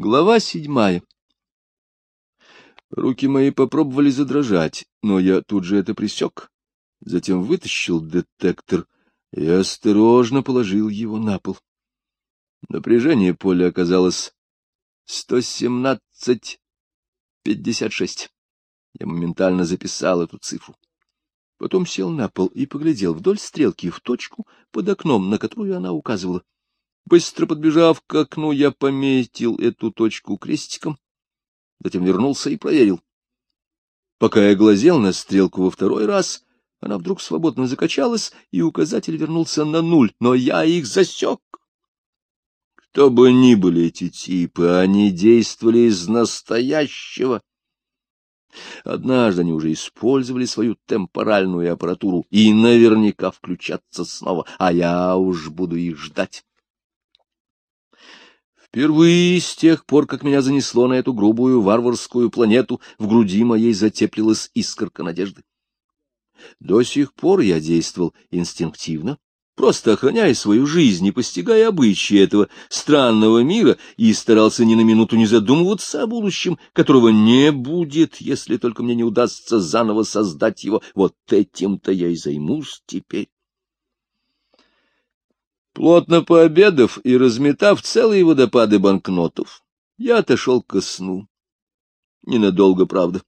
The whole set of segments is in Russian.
Глава седьмая. Руки мои попробовали задрожать, но я тут же это присек. Затем вытащил детектор и осторожно положил его на пол. Напряжение поля оказалось 117-56. Я моментально записал эту цифру. Потом сел на пол и поглядел вдоль стрелки в точку под окном, на которую она указывала. Быстро подбежав к окну, я пометил эту точку крестиком, затем вернулся и проверил. Пока я глазел на стрелку во второй раз, она вдруг свободно закачалась, и указатель вернулся на нуль, но я их засек. Кто бы ни были эти типы, они действовали из настоящего. Однажды они уже использовали свою темпоральную аппаратуру и наверняка включатся снова, а я уж буду их ждать. Впервые с тех пор, как меня занесло на эту грубую варварскую планету, в груди моей затеплилась искорка надежды. До сих пор я действовал инстинктивно, просто охраняя свою жизнь и постигая обычаи этого странного мира, и старался ни на минуту не задумываться о будущем, которого не будет, если только мне не удастся заново создать его. Вот этим-то я и займусь теперь. Плотно пообедав и разметав целые водопады банкнотов, я отошел ко сну. Ненадолго, правда.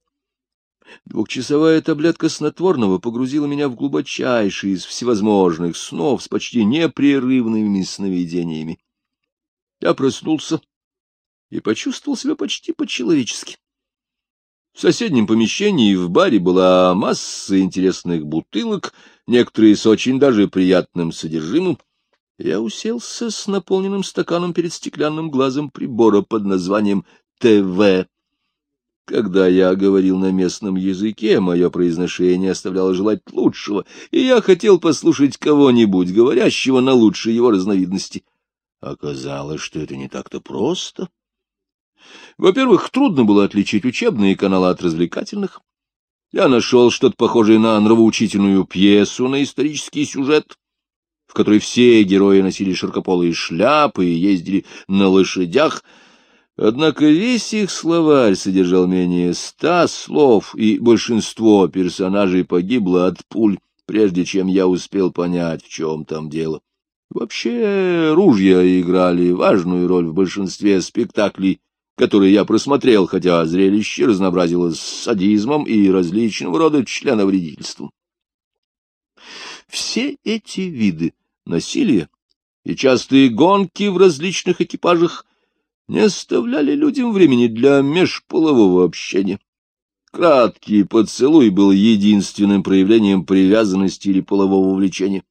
Двухчасовая таблетка снотворного погрузила меня в глубочайший из всевозможных снов с почти непрерывными сновидениями. Я проснулся и почувствовал себя почти по-человечески. В соседнем помещении в баре была масса интересных бутылок, некоторые с очень даже приятным содержимым, я уселся с наполненным стаканом перед стеклянным глазом прибора под названием ТВ. Когда я говорил на местном языке, мое произношение оставляло желать лучшего, и я хотел послушать кого-нибудь, говорящего на лучшей его разновидности. Оказалось, что это не так-то просто. Во-первых, трудно было отличить учебные каналы от развлекательных. Я нашел что-то похожее на нравоучительную пьесу на исторический сюжет, в которой все герои носили широкополые шляпы и ездили на лошадях, однако весь их словарь содержал менее ста слов, и большинство персонажей погибло от пуль, прежде чем я успел понять, в чем там дело. Вообще, ружья играли важную роль в большинстве спектаклей, которые я просмотрел, хотя зрелище разнообразилось садизмом и различного рода членовредительством. Все эти виды насилие и частые гонки в различных экипажах не оставляли людям времени для межполового общения. Краткий поцелуй был единственным проявлением привязанности или полового влечения.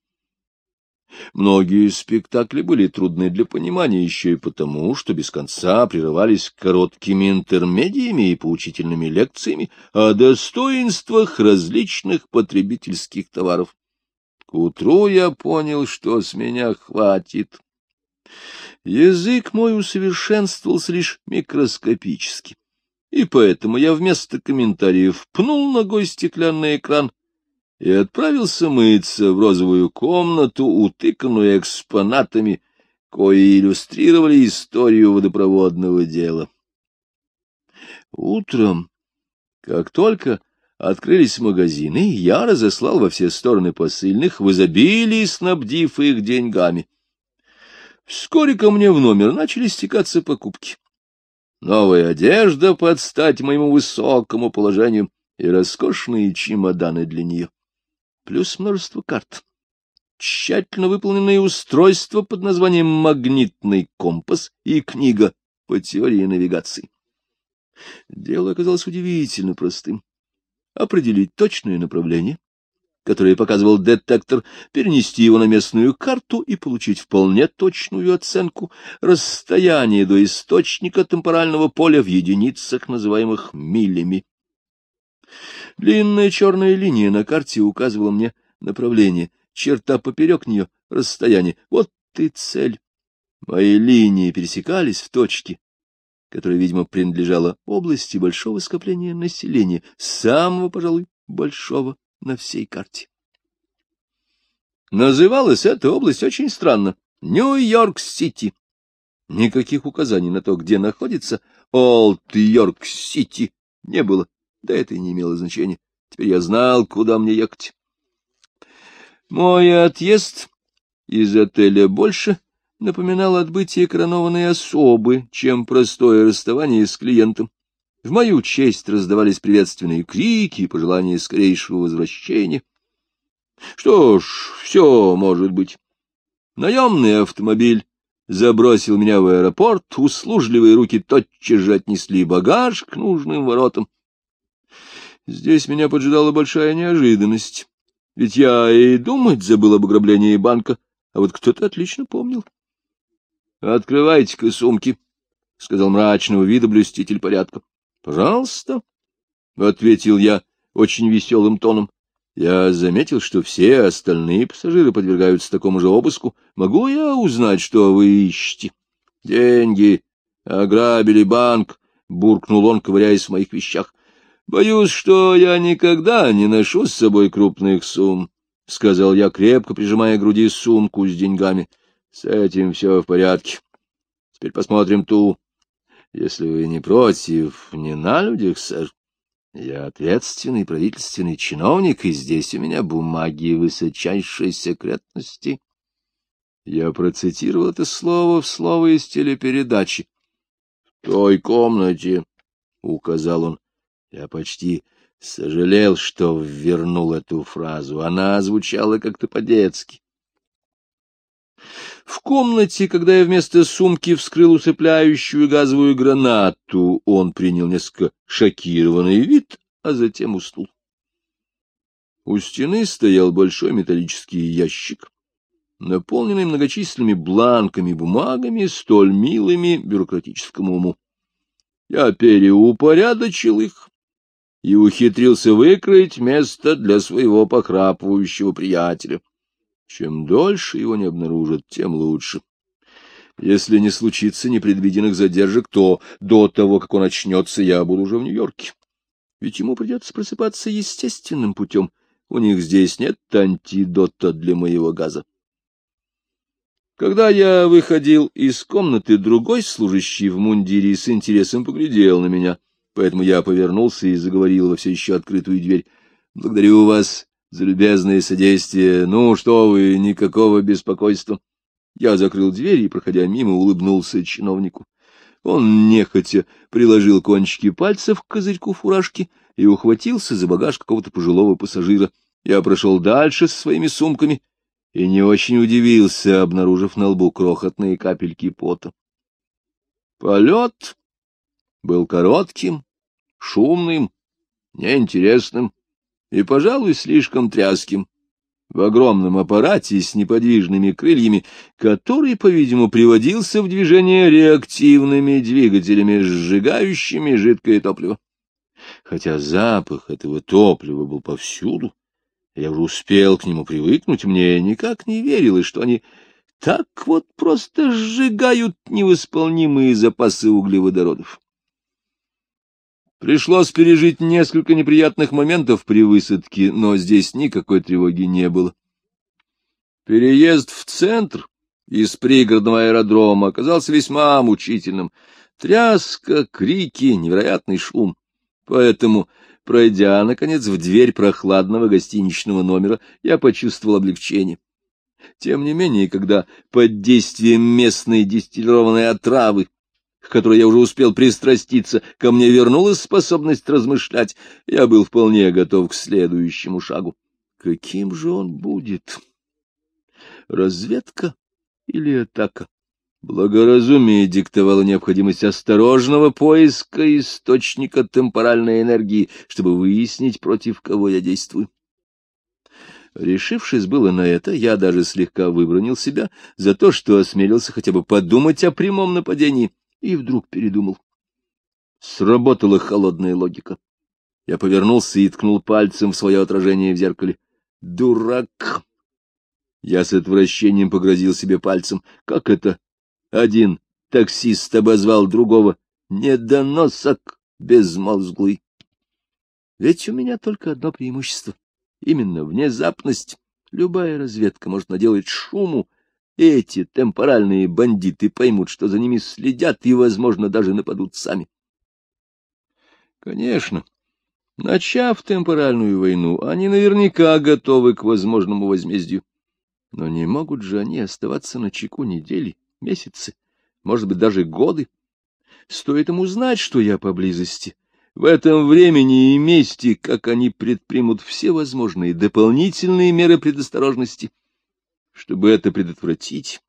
Многие спектакли были трудны для понимания еще и потому, что без конца прерывались короткими интермедиями и поучительными лекциями о достоинствах различных потребительских товаров. К утру я понял, что с меня хватит. Язык мой усовершенствовался лишь микроскопически, и поэтому я вместо комментариев пнул ногой стеклянный экран и отправился мыться в розовую комнату, утыканную экспонатами, кои иллюстрировали историю водопроводного дела. Утром, как только Открылись магазины, я разослал во все стороны посыльных, в изобилии снабдив их деньгами. Вскоре ко мне в номер начали стекаться покупки. Новая одежда под стать моему высокому положению и роскошные чемоданы для нее. Плюс множество карт. Тщательно выполненные устройства под названием «Магнитный компас» и книга по теории навигации. Дело оказалось удивительно простым определить точное направление, которое показывал детектор, перенести его на местную карту и получить вполне точную оценку расстояния до источника темпорального поля в единицах, называемых милями. Длинная черная линия на карте указывала мне направление, черта поперек нее — расстояние. Вот и цель. Мои линии пересекались в точке, которая, видимо, принадлежала области большого скопления населения, самого, пожалуй, большого на всей карте. Называлась эта область очень странно — Нью-Йорк-Сити. Никаких указаний на то, где находится Олд-Йорк-Сити, не было. Да это и не имело значения. Теперь я знал, куда мне ехать. Мой отъезд из отеля больше напоминал отбытие коронованной особы, чем простое расставание с клиентом. В мою честь раздавались приветственные крики и пожелания скорейшего возвращения. Что ж, все может быть. Наемный автомобиль забросил меня в аэропорт, услужливые руки тотчас же отнесли багаж к нужным воротам. Здесь меня поджидала большая неожиданность. Ведь я и думать забыл об ограблении банка, а вот кто-то отлично помнил. — Открывайте-ка сумки, — сказал мрачного вида блюститель порядка. — Пожалуйста, — ответил я очень веселым тоном. Я заметил, что все остальные пассажиры подвергаются такому же обыску. Могу я узнать, что вы ищете? — Деньги. Ограбили банк, — буркнул он, ковыряясь в моих вещах. Боюсь, что я никогда не ношу с собой крупных сумм, — сказал я, крепко прижимая к груди сумку с деньгами. — С этим все в порядке. Теперь посмотрим ту. Если вы не против, не на людях, сэр. Я ответственный правительственный чиновник, и здесь у меня бумаги высочайшей секретности. Я процитировал это слово в слово из телепередачи. — В той комнате, — указал он, я почти сожалел, что вернул эту фразу. Она звучала как-то по-детски. Комнате, когда я вместо сумки вскрыл усыпляющую газовую гранату, он принял несколько шокированный вид, а затем уснул. У стены стоял большой металлический ящик, наполненный многочисленными бланками бумагами, столь милыми бюрократическому уму. Я переупорядочил их, и ухитрился выкроить место для своего похрапывающего приятеля. Чем дольше его не обнаружат, тем лучше. Если не случится непредвиденных задержек, то до того, как он очнется, я буду уже в Нью-Йорке. Ведь ему придется просыпаться естественным путем. У них здесь нет антидота для моего газа. Когда я выходил из комнаты, другой служащий в мундире с интересом поглядел на меня — поэтому я повернулся и заговорил во все еще открытую дверь. — Благодарю вас за любезное содействие. Ну, что вы, никакого беспокойства. Я закрыл дверь и, проходя мимо, улыбнулся чиновнику. Он нехотя приложил кончики пальцев к козырьку фуражки и ухватился за багаж какого-то пожилого пассажира. Я прошел дальше со своими сумками и не очень удивился, обнаружив на лбу крохотные капельки пота. Полет был коротким, шумным, неинтересным и, пожалуй, слишком тряским, в огромном аппарате с неподвижными крыльями, который, по-видимому, приводился в движение реактивными двигателями, сжигающими жидкое топливо. Хотя запах этого топлива был повсюду, я уже успел к нему привыкнуть, мне никак не верилось, что они так вот просто сжигают невосполнимые запасы углеводородов. Пришлось пережить несколько неприятных моментов при высадке, но здесь никакой тревоги не было. Переезд в центр из пригородного аэродрома оказался весьма мучительным. Тряска, крики, невероятный шум. Поэтому, пройдя, наконец, в дверь прохладного гостиничного номера, я почувствовал облегчение. Тем не менее, когда под действием местной дистиллированной отравы к которой я уже успел пристраститься, ко мне вернулась способность размышлять, я был вполне готов к следующему шагу. Каким же он будет? Разведка или атака? Благоразумие диктовало необходимость осторожного поиска источника темпоральной энергии, чтобы выяснить, против кого я действую. Решившись было на это, я даже слегка выбронил себя за то, что осмелился хотя бы подумать о прямом нападении и вдруг передумал. Сработала холодная логика. Я повернулся и ткнул пальцем в свое отражение в зеркале. Дурак! Я с отвращением погрозил себе пальцем. Как это? Один таксист обозвал другого. Недоносок безмозглый. Ведь у меня только одно преимущество. Именно внезапность. Любая разведка может наделать шуму, эти темпоральные бандиты поймут, что за ними следят и, возможно, даже нападут сами. Конечно, начав темпоральную войну, они наверняка готовы к возможному возмездию. Но не могут же они оставаться на чеку недели, месяцы, может быть, даже годы. Стоит им узнать, что я поблизости. В этом времени и месте, как они предпримут все возможные дополнительные меры предосторожности. Чтобы это предотвратить,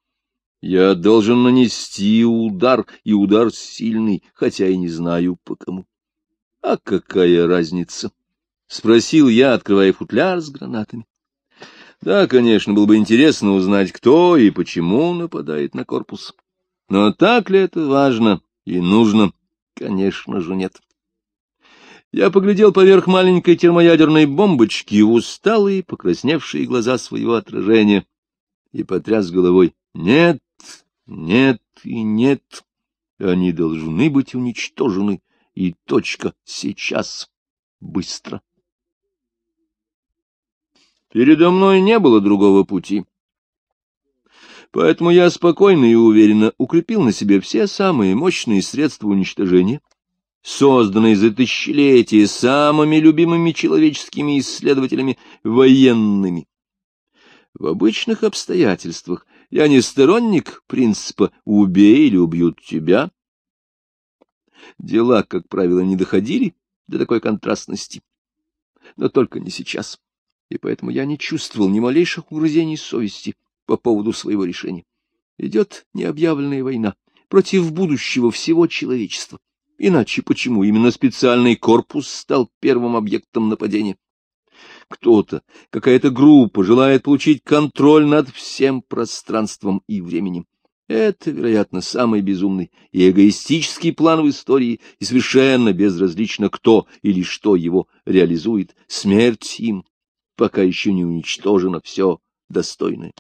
я должен нанести удар, и удар сильный, хотя и не знаю по кому. — А какая разница? — спросил я, открывая футляр с гранатами. Да, конечно, было бы интересно узнать, кто и почему нападает на корпус. Но так ли это важно и нужно? Конечно же, нет. Я поглядел поверх маленькой термоядерной бомбочки в усталые, покрасневшие глаза своего отражения и потряс головой. Нет, нет и нет. Они должны быть уничтожены. И точка. Сейчас. Быстро. Передо мной не было другого пути. Поэтому я спокойно и уверенно укрепил на себе все самые мощные средства уничтожения, созданные за тысячелетия самыми любимыми человеческими исследователями военными. В обычных обстоятельствах я не сторонник принципа «убей или убьют тебя». Дела, как правило, не доходили до такой контрастности. Но только не сейчас и поэтому я не чувствовал ни малейших угрызений совести по поводу своего решения. Идет необъявленная война против будущего всего человечества. Иначе почему именно специальный корпус стал первым объектом нападения? Кто-то, какая-то группа желает получить контроль над всем пространством и временем. Это, вероятно, самый безумный и эгоистический план в истории, и совершенно безразлично, кто или что его реализует. Смерть им пока еще не уничтожено все достойное.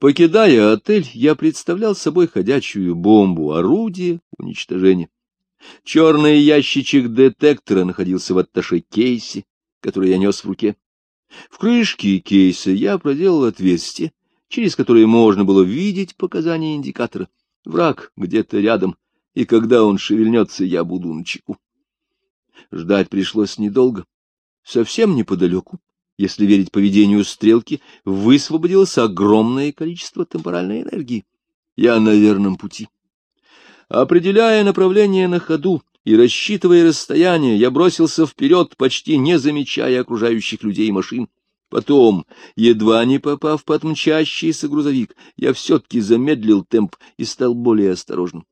Покидая отель, я представлял собой ходячую бомбу, орудие уничтожения. Черный ящичек детектора находился в атташе кейсе, который я нес в руке. В крышке кейса я проделал отверстие, через которое можно было видеть показания индикатора. Враг где-то рядом, и когда он шевельнется, я буду на чеку. Ждать пришлось недолго. Совсем неподалеку, если верить поведению стрелки, высвободилось огромное количество темпоральной энергии. Я на верном пути. Определяя направление на ходу и рассчитывая расстояние, я бросился вперед, почти не замечая окружающих людей и машин. Потом, едва не попав под мчащийся грузовик, я все-таки замедлил темп и стал более осторожным.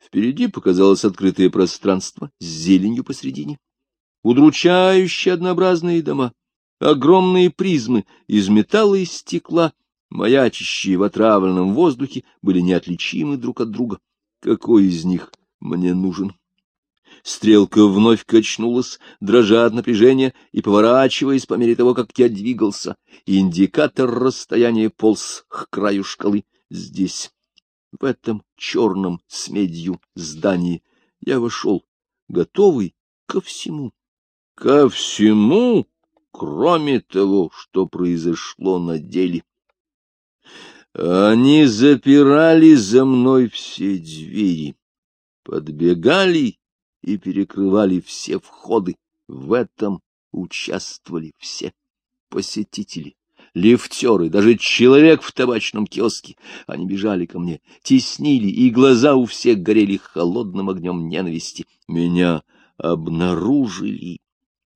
Впереди показалось открытое пространство с зеленью посредине удручающие однообразные дома, огромные призмы из металла и стекла, маячащие в отравленном воздухе, были неотличимы друг от друга. Какой из них мне нужен? Стрелка вновь качнулась, дрожа от напряжения и поворачиваясь по мере того, как я двигался. Индикатор расстояния полз к краю шкалы. Здесь, в этом черном с медью здании, я вошел, готовый ко всему ко всему, кроме того, что произошло на деле. Они запирали за мной все двери, подбегали и перекрывали все входы. В этом участвовали все посетители, лифтеры, даже человек в табачном киоске. Они бежали ко мне, теснили, и глаза у всех горели холодным огнем ненависти. Меня обнаружили.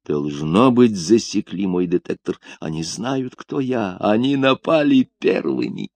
Должно быть, засекли мой детектор. Они знают, кто я. Они напали первыми.